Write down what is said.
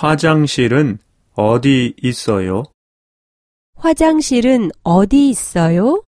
화장실은 어디 있어요? 화장실은 어디 있어요?